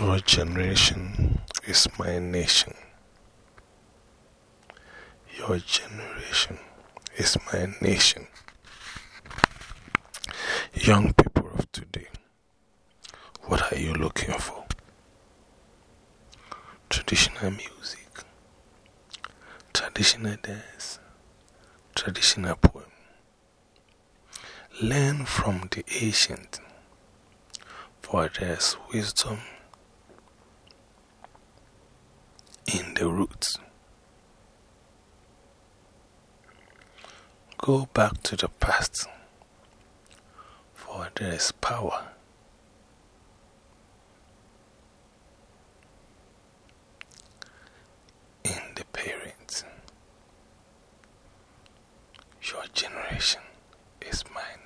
Your generation is my nation. Your generation is my nation. Young people of today, what are you looking for? Traditional music, traditional dance, traditional poem. Learn from the ancient, for there's wisdom the roots. Go back to the past, for there is power. In the parents, your generation is mine.